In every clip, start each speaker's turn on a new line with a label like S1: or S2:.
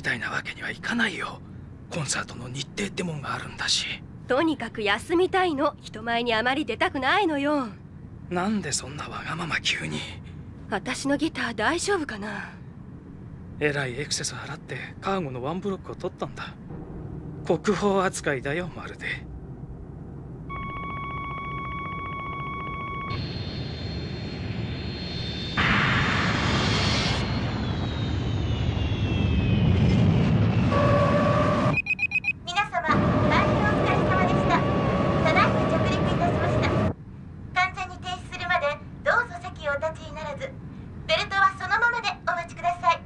S1: みたいなわけにはいかないよ。コンサートの日程ってもんがあるんだし。
S2: とにかく休みたいの。人前にあまり出たくないのよ。
S1: なんでそんなわがまま急に？
S2: 私のギター大丈夫かな？
S1: えらいエクセス払ってカーゴのワンブロックを取ったんだ。国宝扱いだよまるで
S3: 皆様大変お疲れ様でしたただいま着陸いたしました完全に停止するまでどうぞ席をお立ちにならずベルトはそのままでお待ちください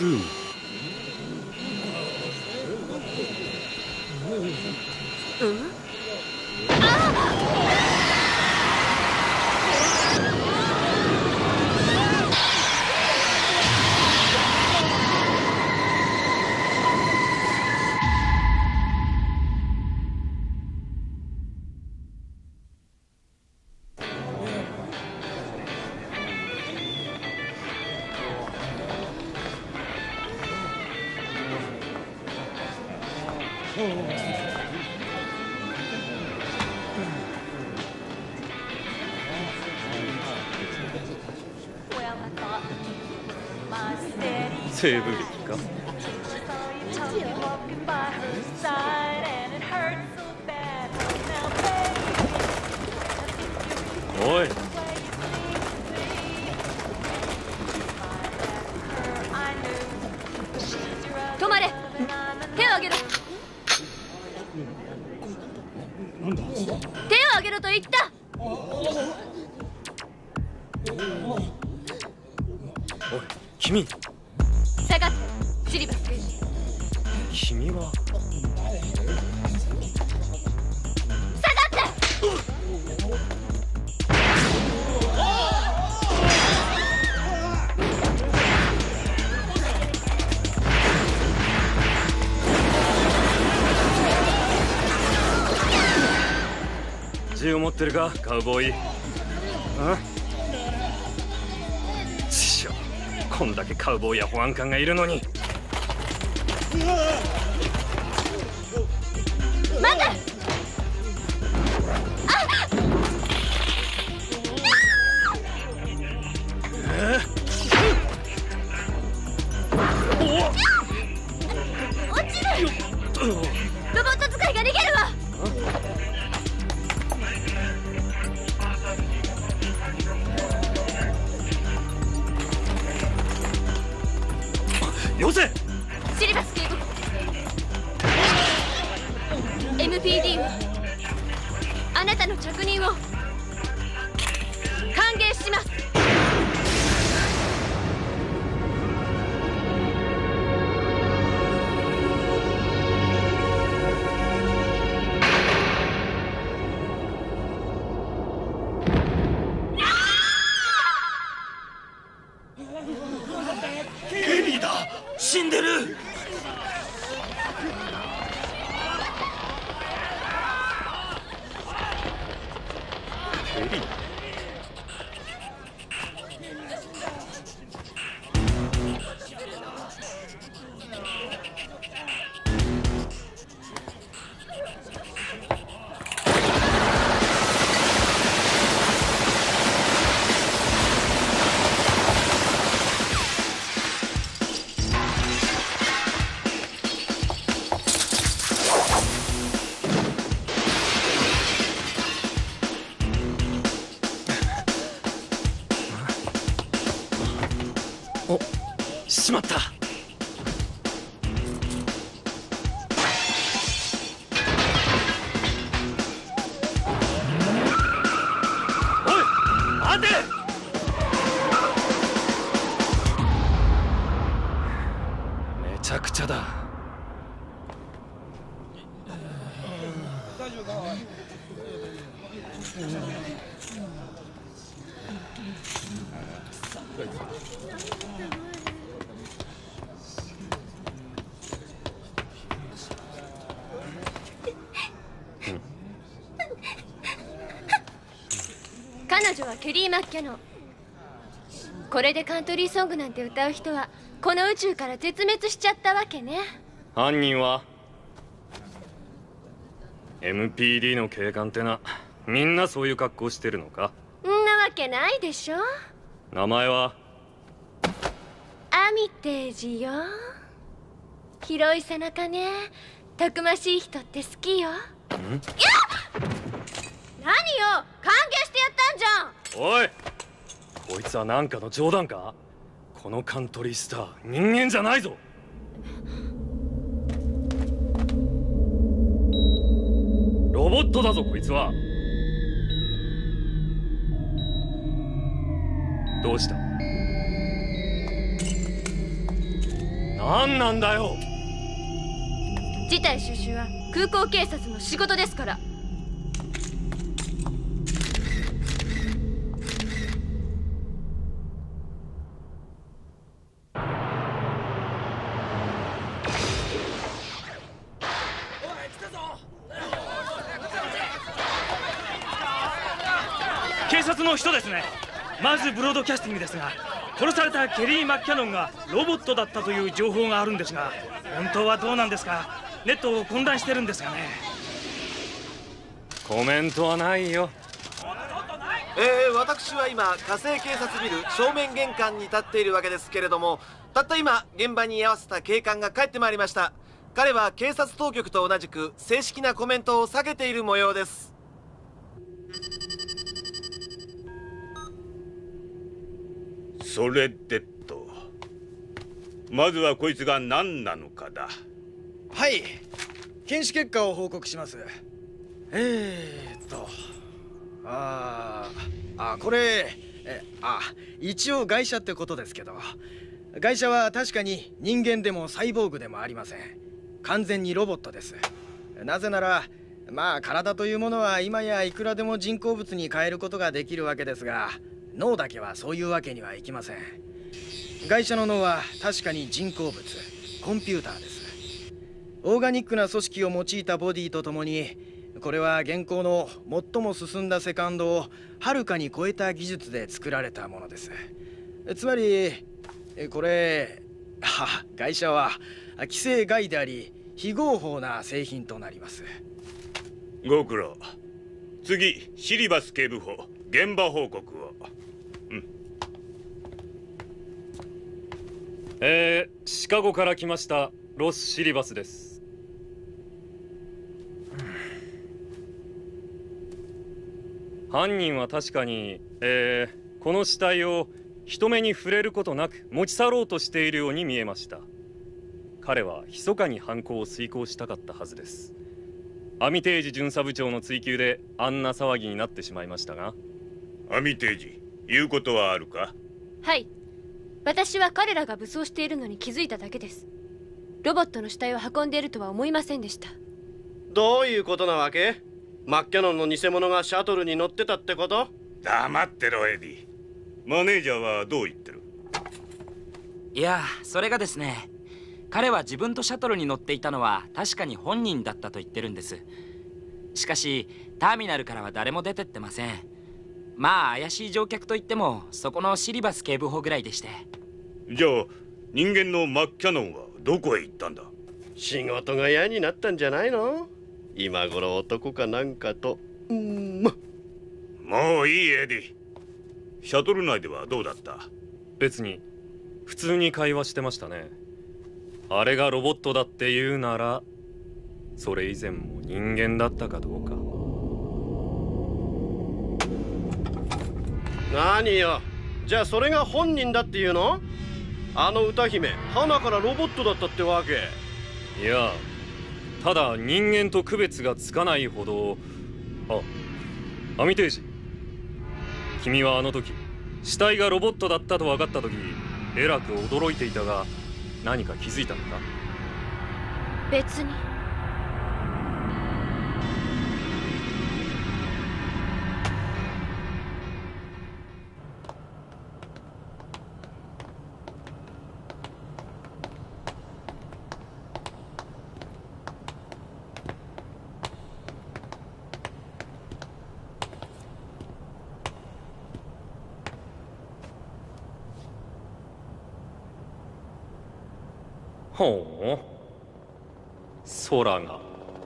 S4: カーゴルーム西部劇かおい。
S2: 止まれ。手を挙げろ。手を挙げろと言った。
S4: おい君
S2: って
S4: るか？カウボーイ。こんだけカウボーイや保安官がいるのに
S1: ケリー・
S5: マッキャノン。これでカントリーソングなんて歌う人はこの宇宙から絶滅しちゃったわけね。
S4: 犯人は？MPD の警官ってなみんなそういう格好してるのか？
S5: んなわけないでしょ。
S4: 名前は？
S5: アミテージよ。広い背中ね。たくましい人って好きよ。
S4: ん？
S5: 何よ！歓迎してやったんじゃん
S4: おいこいつは何かの冗談か？このカントリースター人間じゃないぞ。ロボットだぞこいつは。どうした？何なんだよ。
S5: 事態収集は空港警察の仕事ですから
S1: 警察の人ですねまずブロードキャスティングですが殺されたケリー・マッキャノンがロボットだったという情報があるんですが本当はどうなんですか？ネットを混乱してるんですがね。
S4: コメントはないよ。
S6: えー、私は今火星警察ビル正面玄関に立っているわけですけれどもたった今現場に居合わせた警官が帰ってまいりました。彼は警察当局と同じく正式なコメントを避けている模様です
S7: それでと。まずはこいつが何なのかだ。
S8: はい。検視結果を報告します。えー、っと。ああこれえあ一応外車ってことですけど。外車は確かに人間でもサイボーグでもありません。完全にロボットです。なぜならまあ体というものは今やいくらでも人工物に変えることができるわけですが脳だけはそういうわけにはいきません。外車の脳は確かに人工物コンピューターです。オーガニックな組織を用いたボディとともにこれは現行の最も進んだセカンドをはるかに超えた技術で作られたものです。つまりこれあ外車は規制外であり非合法な製品となります。
S7: ご苦労。次シリバス警部補現場報告を。
S4: えー、シカゴから来ましたロス・シリバスです。犯人は確かに、えー、この死体を人目に触れることなく持ち去ろうとしているように見えました。彼は密かに犯行を遂行したかったはずです。アミテージ巡査部長の追及であんな騒ぎになってしまいましたが。
S7: アミテージ言うことはあるか？
S5: はい。私は彼らが武装しているのに気づいただけです。ロボットの死体を運んでいるとは思いませんでした。
S9: どういうことなわけ？マッキャノンの偽物がシャトルに乗ってたってこと？
S7: 黙ってろエディ。マネージャーはどう言ってる？
S10: いやそれがですね。彼は自分とシャトルに乗っていたのは確かに本人だったと言ってるんです。しかしターミナルからは誰も出てってませんまあ怪しい乗客といってもそこのシリバス警部補ぐらいでして。
S7: じゃあ人間のマッキャノンはどこへ行ったんだ？
S9: 仕事が嫌になったんじゃないの？今頃男かなんかと。うん。ま
S7: もういいエディ。シャトル内ではどうだった？
S4: 別に普通に会話してましたね。あれがロボットだって言うならそれ以前も人間だったかどうか
S9: 何よ。じゃあそれが本人だっていうの？あの歌姫花からロボットだったってわけ。
S4: いやただ人間と区別がつかないほど。あアミテージ。君はあの時死体がロボットだったと分かった時えらく驚いていたが何か気づいたのか？
S5: 別に
S4: ほう。空が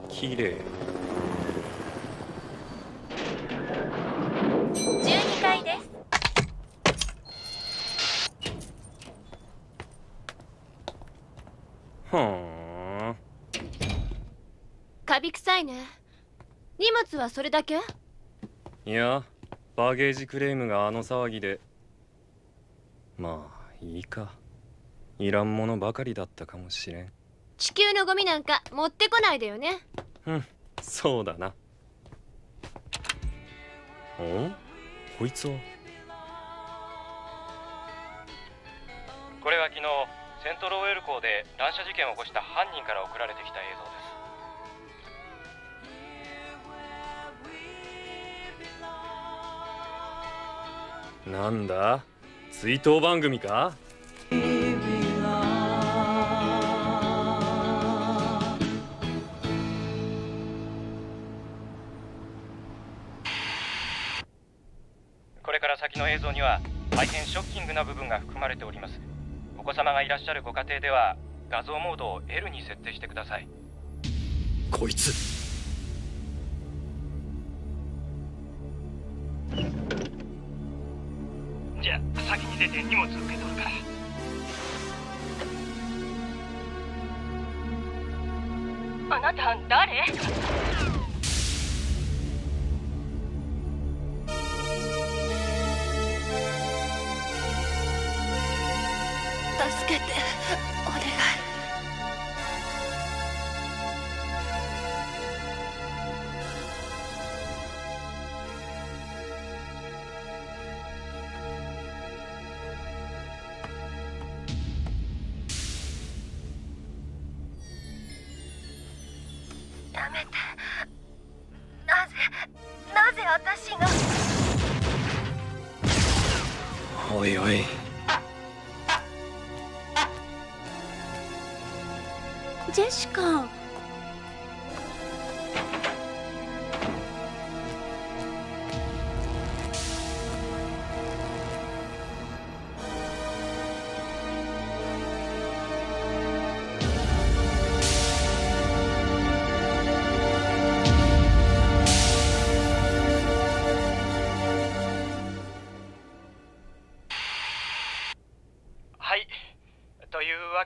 S4: 綺麗。
S11: 12階です。
S4: ふーん。
S5: カビ臭いね。荷物はそれだけ？
S4: いやバゲージクレームがあの騒ぎで。まあいいかいらんものばかりだったかもしれん。
S5: 地球のゴミなんか持ってこないでよね。
S4: うんそうだな。おこいつは？
S12: これは昨日セントローエル港で乱射事件を起こした犯人から送られてきた映像です。
S4: なんだ？追悼番組か？
S12: 大変ショッキングな部分が含まれております。お子様がいらっしゃるご家庭では画像モードを L に設定してください。
S8: こいつ。
S1: じゃあ先に出て荷物受け取るから。
S11: あなた誰？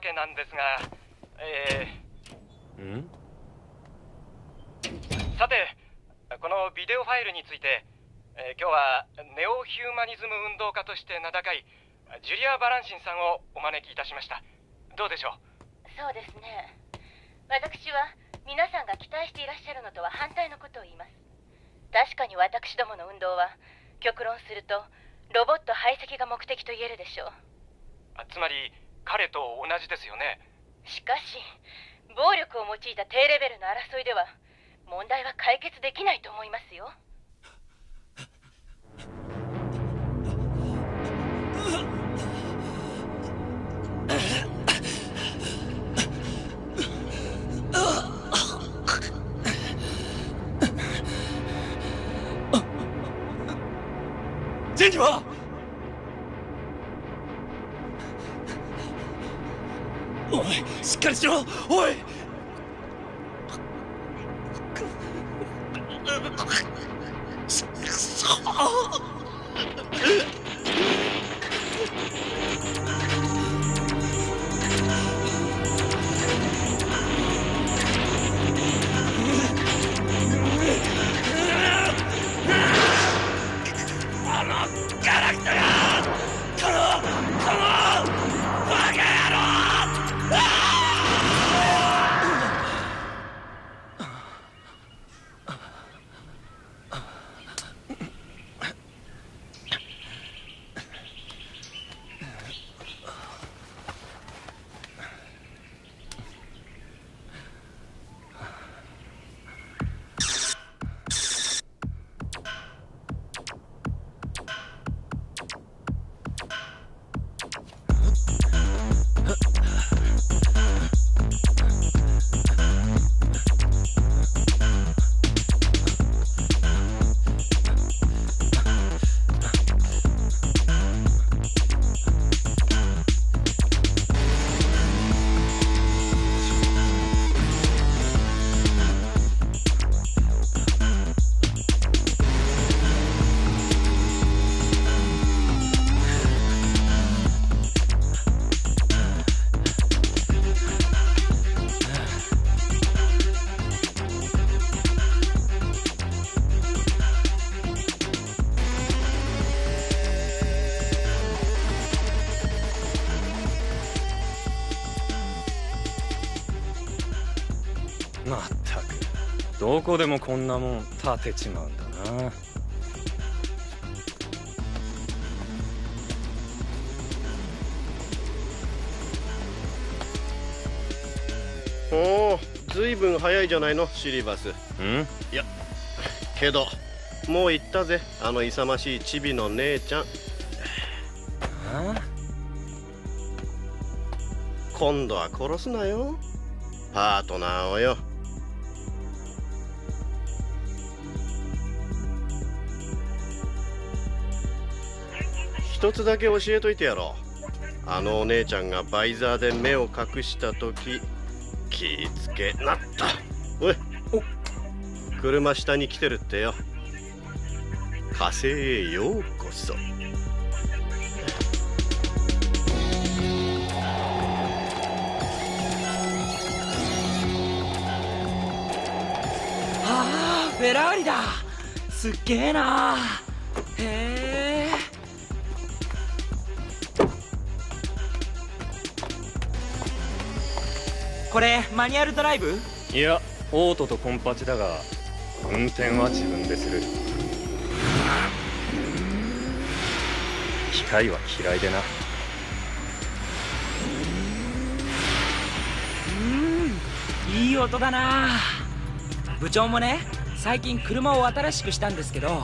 S12: わけなんですがえ
S4: ん？
S12: ー、さてこのビデオファイルについて、えー今日はネオヒューマニズム運動家として名高いジュリア・バランシンさんをお招きいたしました。どうでしょう？
S11: そうですね。私は皆さんが期待していらっしゃるのとは反対のことを言います。確かに私どもの運動は極論するとロボット排斥が目的と言えるでしょう。
S12: あつまり彼と同じですよね。
S11: しかし暴力を用いた低レベルの争いでは問題は解決できないと思いますよ。
S8: ジェンジは？おいしっかりしろ。おい。こ
S4: でもこんなもん立てちまうんだな。
S9: おおずいぶん早いじゃないのシリバス。
S4: ん？
S9: いやけどもう行ったぜあの勇ましいチビの姉ちゃん。今度は殺すなよ。パートナーをよ一つだけ教えといてやろう。あのお姉ちゃんがバイザーで目を隠した時気ぃつけなった。おい車下に来てるってよ。火星へようこそ。
S10: ああフェラーリだ。すっげえな。へえ。これマニュアルドライブ？
S4: いやオートとコンパチだが運転は自分でする。機械は嫌いでな。
S10: うんいい音だな。部長もね最近車を新しくしたんですけど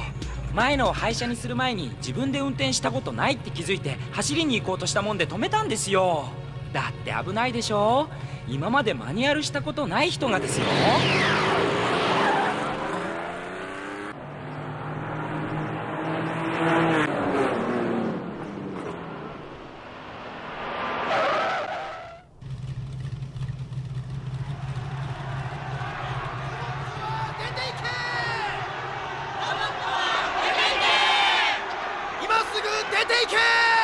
S10: 前のを廃車にする前に自分で運転したことないって気づいて走りに行こうとしたもんで止めたんですよ。だって危ないでしょ？今までマニュアルしたことない人がですよ。
S13: 今すぐ出ていけ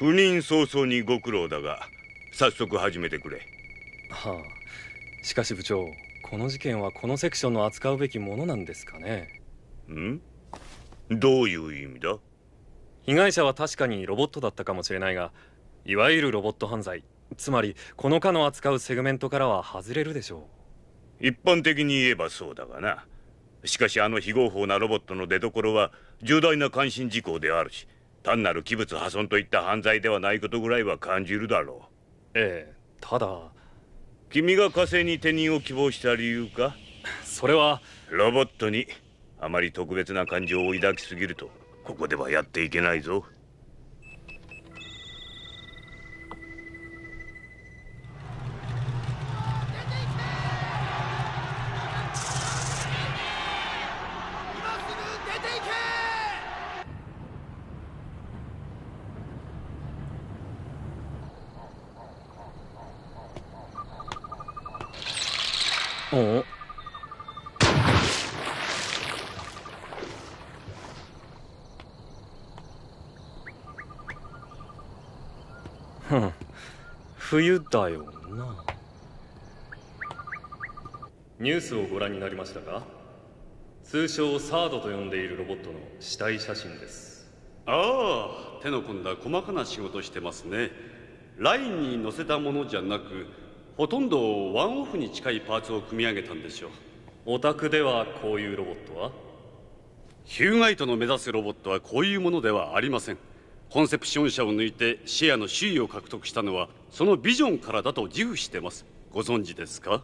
S7: 赴任早々にご苦労だが早速始めてくれ。
S4: はあ。しかし部長この事件はこのセクションの扱うべきものなんですかね。
S7: ん？どういう意味だ？
S4: 被害者は確かにロボットだったかもしれないがいわゆるロボット犯罪。つまりこの課の扱うセグメントからは外れるでしょ
S7: 一般的に言えばそうだがな。しかしあの非合法なロボットの出所は重大な関心事項であるし単なる器物破損といった犯罪ではないことぐらいは感じるだろ
S4: う。ええただ。
S7: 君が火星に転任を希望した理由か？
S4: それは。
S7: ロボットにあまり特別な感情を抱きすぎるとここではやっていけないぞ
S13: 出ていけ
S4: おおふん 冬だよな。ニュースをご覧になりましたか？通称サードと呼んでいるロボットの死体写真です。
S14: ああ手の込んだ細かな仕事してますね。ラインに載せたものじゃなくほとんどワンオフに近いパーツを組み上げたんでしょう。
S4: お宅ではこういうロボットは？
S14: ヒューガイトの目指すロボットはこういうものではありませんコンセプション社を抜いてシェアの首位を獲得したのはそのビジョンからだと自負してます。ご存知ですか？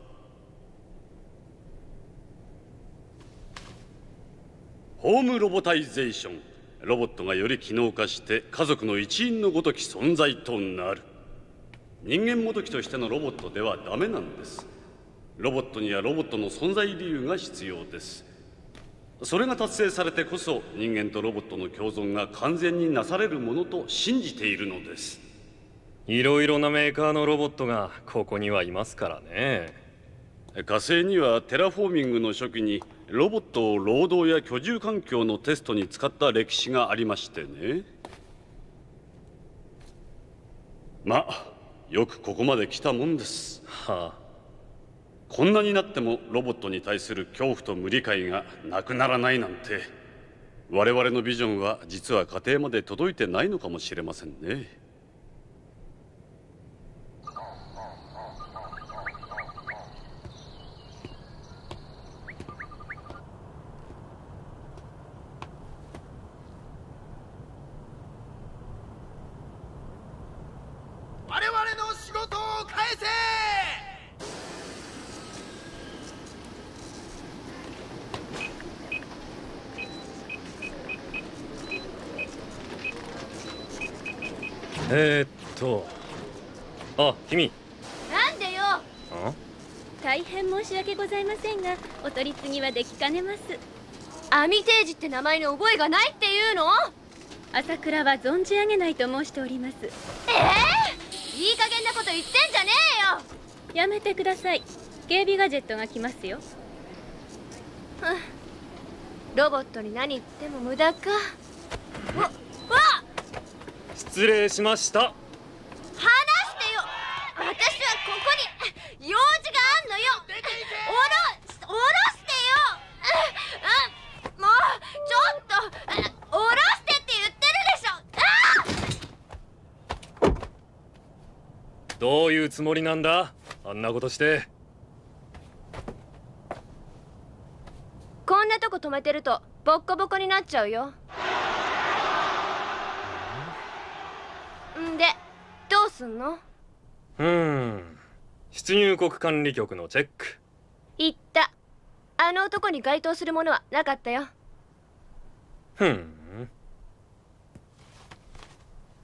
S14: ホームロボタイゼーション。ロボットがより機能化して家族の一員のごとき存在となる。人間もどきとしてのロボットではダメなんです。ロボットにはロボットの存在理由が必要です。それが達成されてこそ人間とロボットの共存が完全になされるものと信じているのです。
S4: いろいろなメーカーのロボットがここにはいますからね。
S14: 火星にはテラフォーミングの初期にロボットを労働や居住環境のテストに使った歴史がありましてね。まあよくここまで来たもんです。
S4: はあ
S14: こんなになってもロボットに対する恐怖と無理解がなくならないなんて。我々のビジョンは実は家庭まで届いてないのかもしれませんね
S13: 我々の仕事を返せ
S4: えー、っとあ君
S5: なんでよ
S4: あ
S5: 大変申し訳ございませんがお取り次ぎはできかねます。アミテージって名前の覚えがないっていうの？朝倉は存じ上げないと申しております。ええいい加減なこと言ってんじゃねえよ！やめてください。警備ガジェットが来ますよ。ロボットに何言っても無駄か。わわ
S4: 失礼しました
S5: 話してよ私はここに用事があんのよおろおろしてよああもうちょっとあおろしてって言ってるでしょあ
S4: どういうつもりなんだ？あんなことして。
S5: こんなとこ止めてるとボッコボコになっちゃうよ。ん？でどうすんの？
S4: うーん。出入国管理局のチェック。
S5: 言った。あの男に該当するものはなかったよ。
S4: ふん。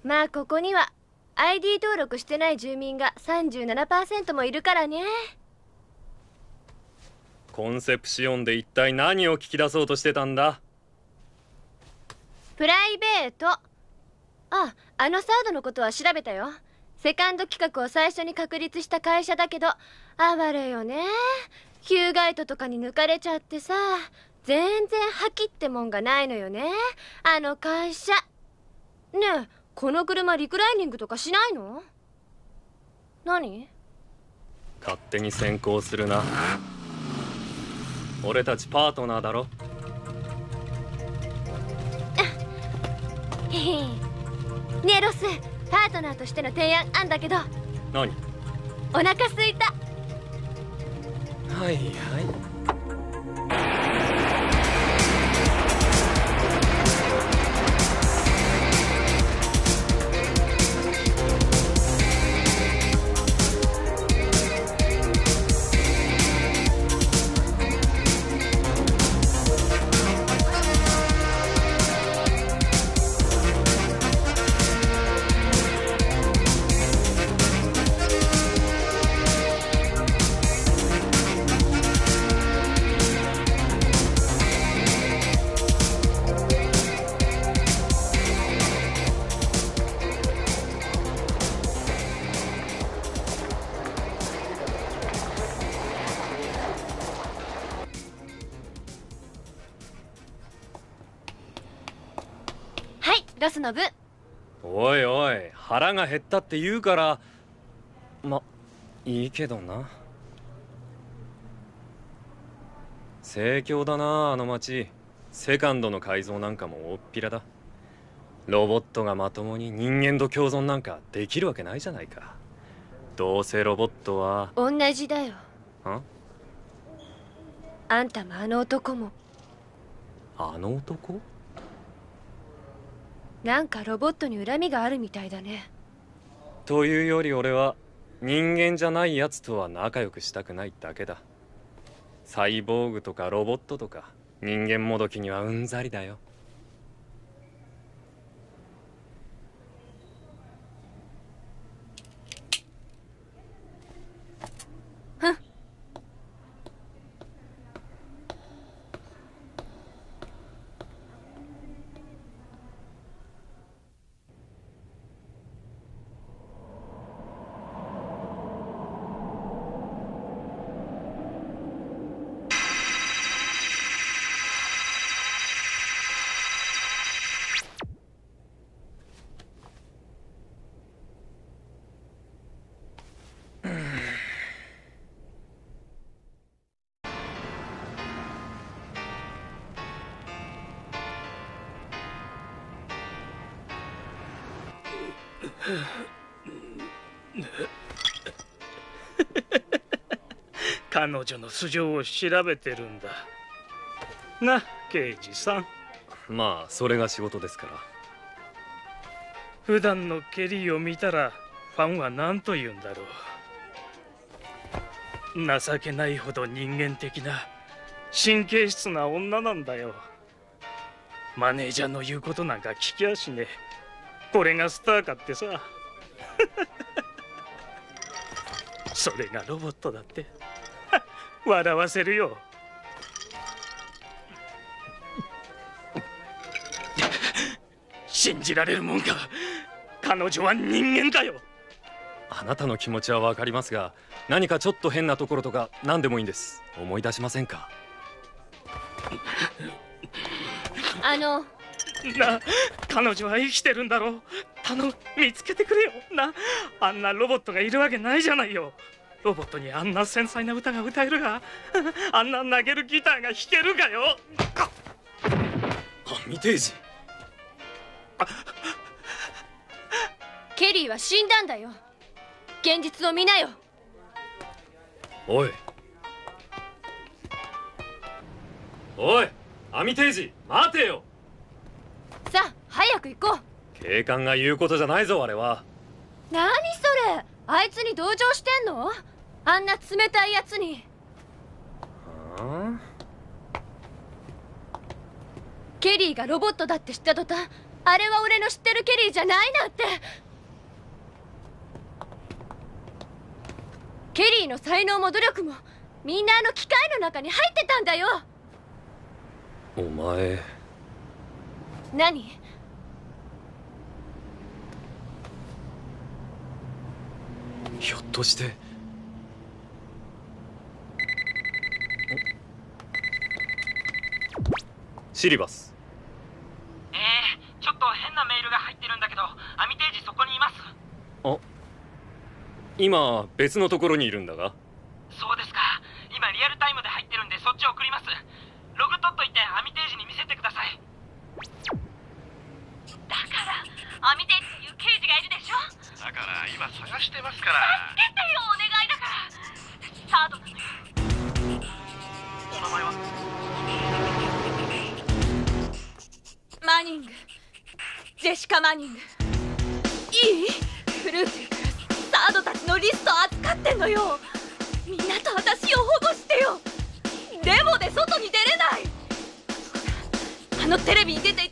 S5: まあここには ID 登録してない住民が37%もいるからね。
S4: コンセプシオンで一体何を聞き出そうとしてたんだ？
S5: プライベート。ああのサードのことは調べたよ。セカンド企画を最初に確立した会社だけど哀れよね。ヒューガイトとかに抜かれちゃってさ全然覇気ってもんがないのよね。あの会社。ねえこの車リクライニングとかしないの？何？
S4: 勝手に先行するな。俺たちパートナーだろ。
S5: ねえロスパートナーとしての提案あんだけど。
S4: 何？
S5: お腹すいた。
S4: はいはい
S5: はい
S4: が減ったって言うからまいいけどな。盛況だなあの町セカンドの改造なんかも大っぴらだ。ロボットがまともに人間と共存なんかできるわけないじゃないか。どうせロボットは
S5: 同じだよ。
S4: ん
S5: あんたもあの男も。
S4: あの男？
S5: なんかロボットに恨みがあるみたいだね
S4: というより俺は人間じゃないやつとは仲良くしたくないだけだ。サイボーグとかロボットとか人間もどきにはうんざりだよ。
S1: 彼女の素性を調べてるんだ。な刑事さん。
S4: まあそれが仕事ですから。
S1: 普段のケリーを見たらファンは何と言うんだろう。情けないほど人間的な神経質な女なんだよ。マネージャーの言うことなんか聞きやしねえこれがスターかってさ。それがロボットだって。笑わせるよ。信じられるもんか。彼女は人間だよ。
S4: あなたの気持ちはわかりますが何かちょっと変なところとか何でもいいんです。思い出しませんか？
S5: あの
S1: な彼女は生きてるんだろう。頼む見つけてくれよ。なあんなロボットがいるわけないじゃないよ。ロボットにあんな繊細な歌が歌えるが あんな投げるギターが弾けるかよ？
S4: ミテージ
S5: ケリーは死んだんだよ。現実を見なよ。
S4: おい。おいアミテージ待てよ
S5: さあ早く行こ
S4: 警官が言うことじゃないぞあれは。
S5: う何それあいつに同情してんの？あんな冷たいやつに。ケリーがロボットだって知った途端あれは俺の知ってるケリーじゃないなんて。ケリーの才能も努力もみんなあの機械の中に入ってたんだよ。
S4: お前
S5: 何？
S4: ひょっとして。シリバス。
S10: えー、ちょっと変なメールが入ってるんだけどアミテージそこにいます。
S4: あ今別のところにいるんだが。
S10: そうですか。今リアルタイムで入ってるんでそっち送りますー・
S11: ニング。いい？フルーツサードたちのリスト扱ってんのよ。みんなと私を保護してよ。デモで外に出れない。あのテレビに出ていた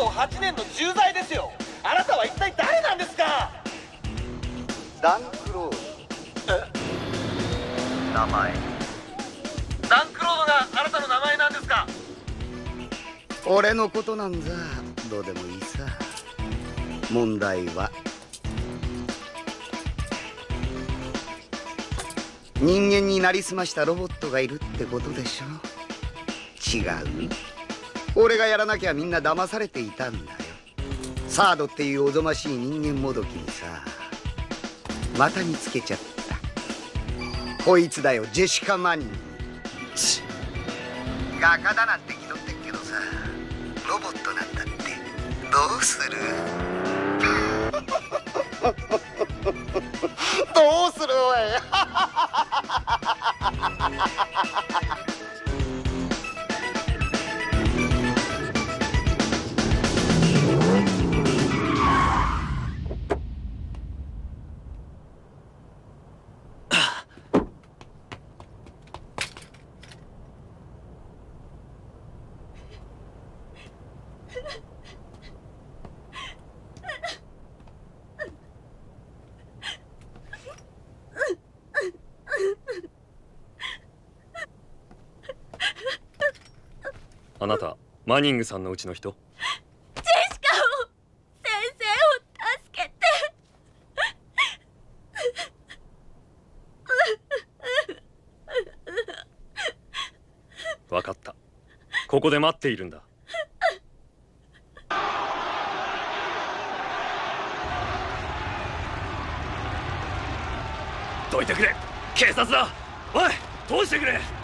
S6: 強制労働8年の重罪ですよ。あなたは一体誰なんですか？
S15: ダンクロー
S6: 名前。ダンクロードがあなたの名前なんですか？
S15: 俺のことなんざどうでもいいさ。問題は。人間になりすましたロボットがいるってことでしょ？違う？俺がやらなきゃみんな騙されていたんだよ。サードっていうおぞましい人間もどきにさまた見つけちゃった。こいつだよジェシカ・マニン画家だなんて気取ってっけどさロボットなんだって。どうする？どうするおい。
S4: マニングさんのうちの人。
S5: ジェシカを先生を助けて。
S4: 分かった。ここで待っているんだ。
S1: どいてくれ。警察だ。おい通してくれ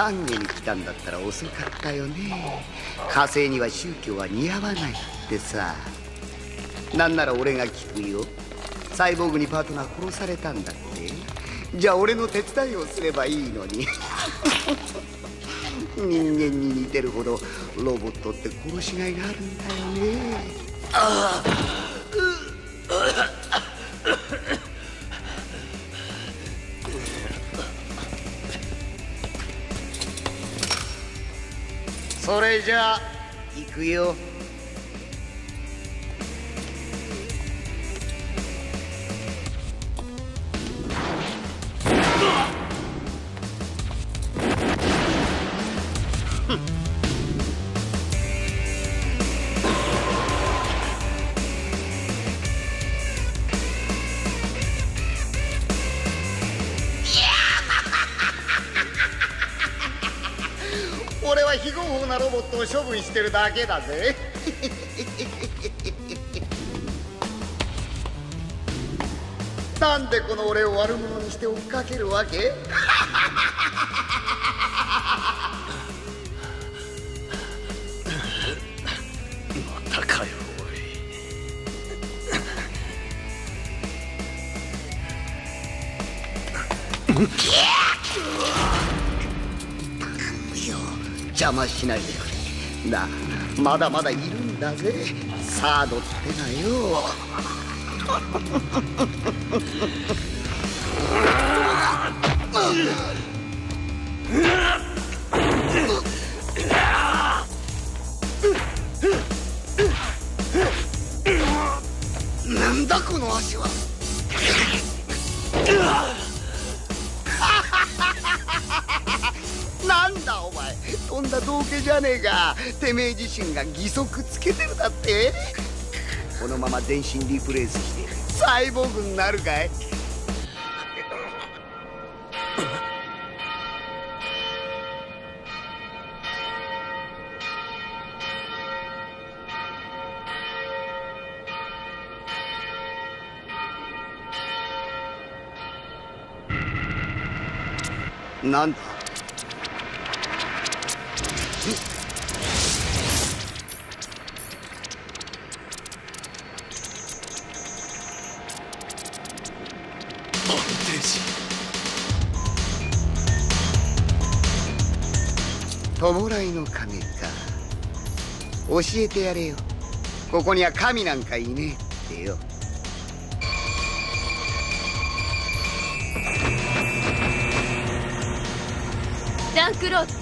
S15: 懺悔に来たんだったら遅かったよね。火星には宗教は似合わないってさ。なんなら俺が聞くよ。サイボーグにパートナー殺されたんだって。じゃあ俺の手伝いをすればいいのに。人間に似てるほどロボットって殺しがいがあるんだよね。ああ。それじゃあ行くよ。てるだけだぜ。なんでこの俺を悪者にして追っかけるわけ？
S1: またかよ
S15: 邪魔しないでまだまだいるんだぜ。サードってのよ。なんだこの足は。なんだお前。とんだ道化じゃねえか。てめえ自身が義足つけてるだって。このまま全身リプレイスしてサイボーグになるかい。なんだ弔いの鐘か。教えてやれよ。ここには神なんかいねえってよ。
S5: ダンクロード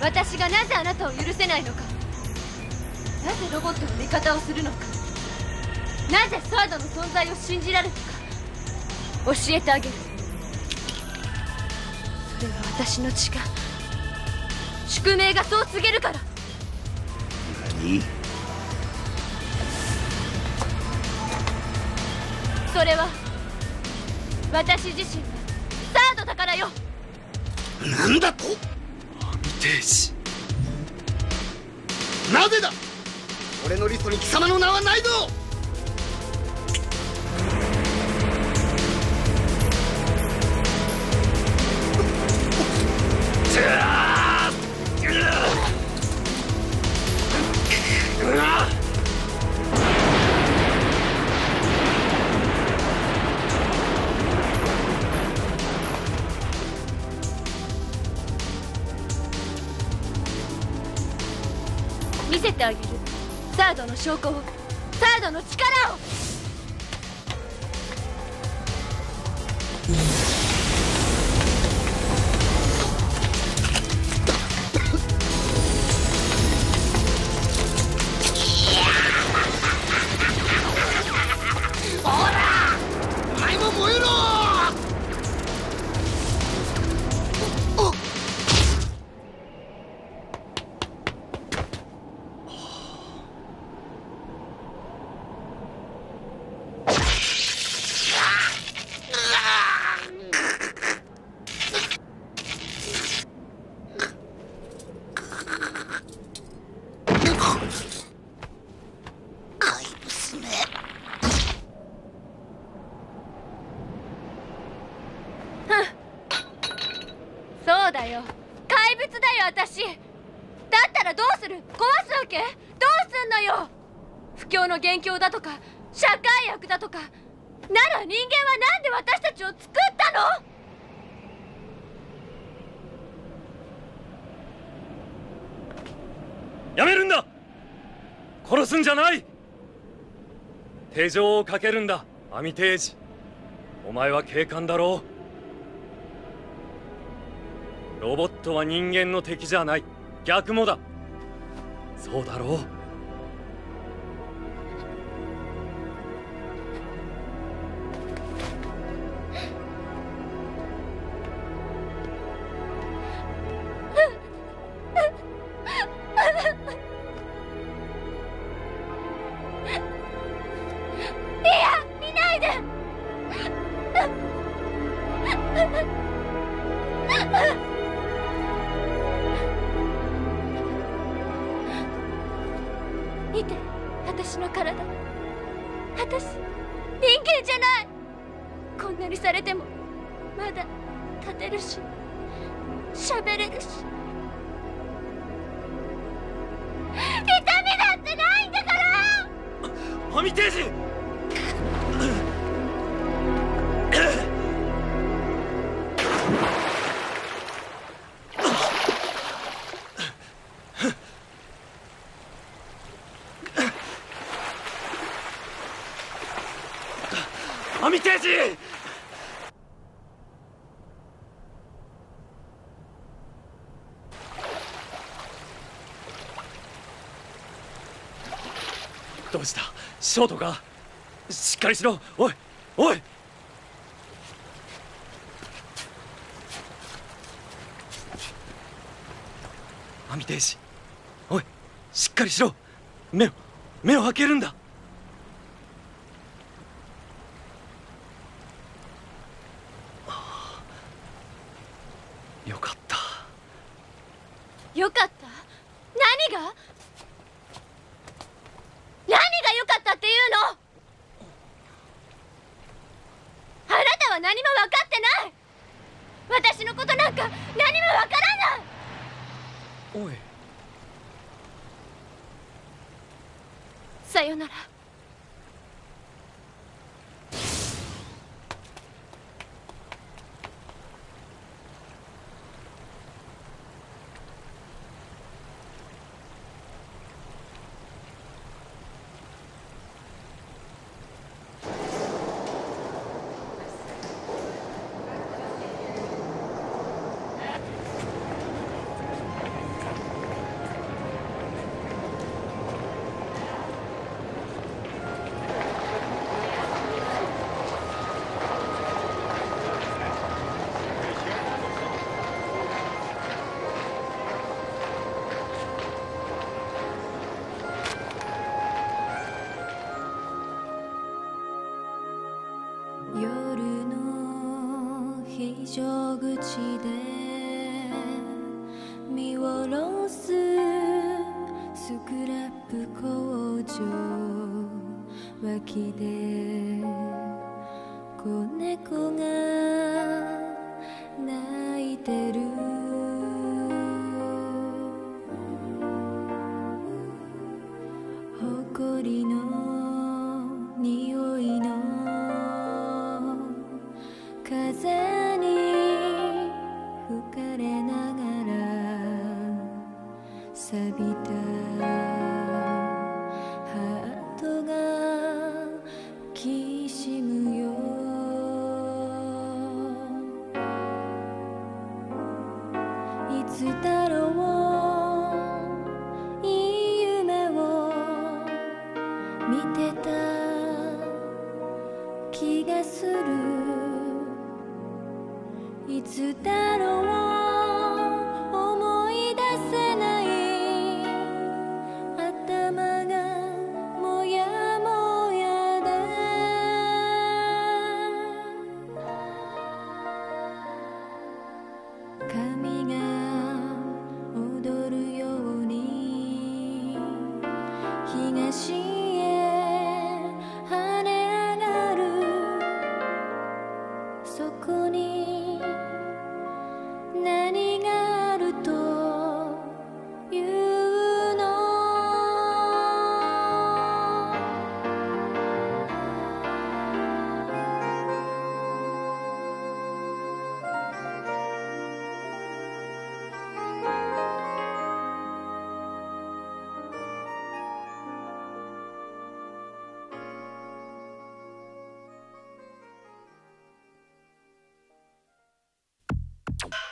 S5: 私がなぜあなたを許せないのか。なぜロボットの味方をするのか。なぜサードの存在を信じられるのか。教えてあげる。それは私の血が宿命がそう告げるから。
S15: 何？
S5: それは私自身がサードだからよ。
S15: なんだと？
S8: 停止
S15: なぜだ？俺のリストに貴様の名はないぞ
S5: 証拠を。サードの力だよ。怪物だよ私。だったらどうする？壊すわけ？どうすんのよ？不況の元凶だとか社会悪だとか。なら人間はなんで私たちを作ったの？
S4: やめるんだ！殺すんじゃない！手錠をかけるんだアミテージ。お前は警官だろう。ットは人間の敵じゃない。逆もだ。そうだろう。
S5: から
S4: アショートかしっかりしろ。おいおい。アミテージおいしっかりしろ。目を目を開けるんだ。
S16: 口で見下ろすスクラップ工場脇で子猫が泣いてる見てた気がする。いつだろう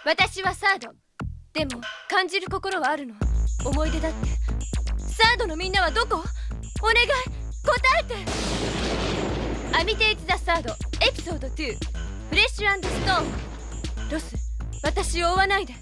S5: 私はサード。でも感じる心はあるの。思い出だって。サードのみんなはどこ？お願い。答えて。アミテージ・ザ・サードエピソード2フレッシュストーン。ロス私を追わないで。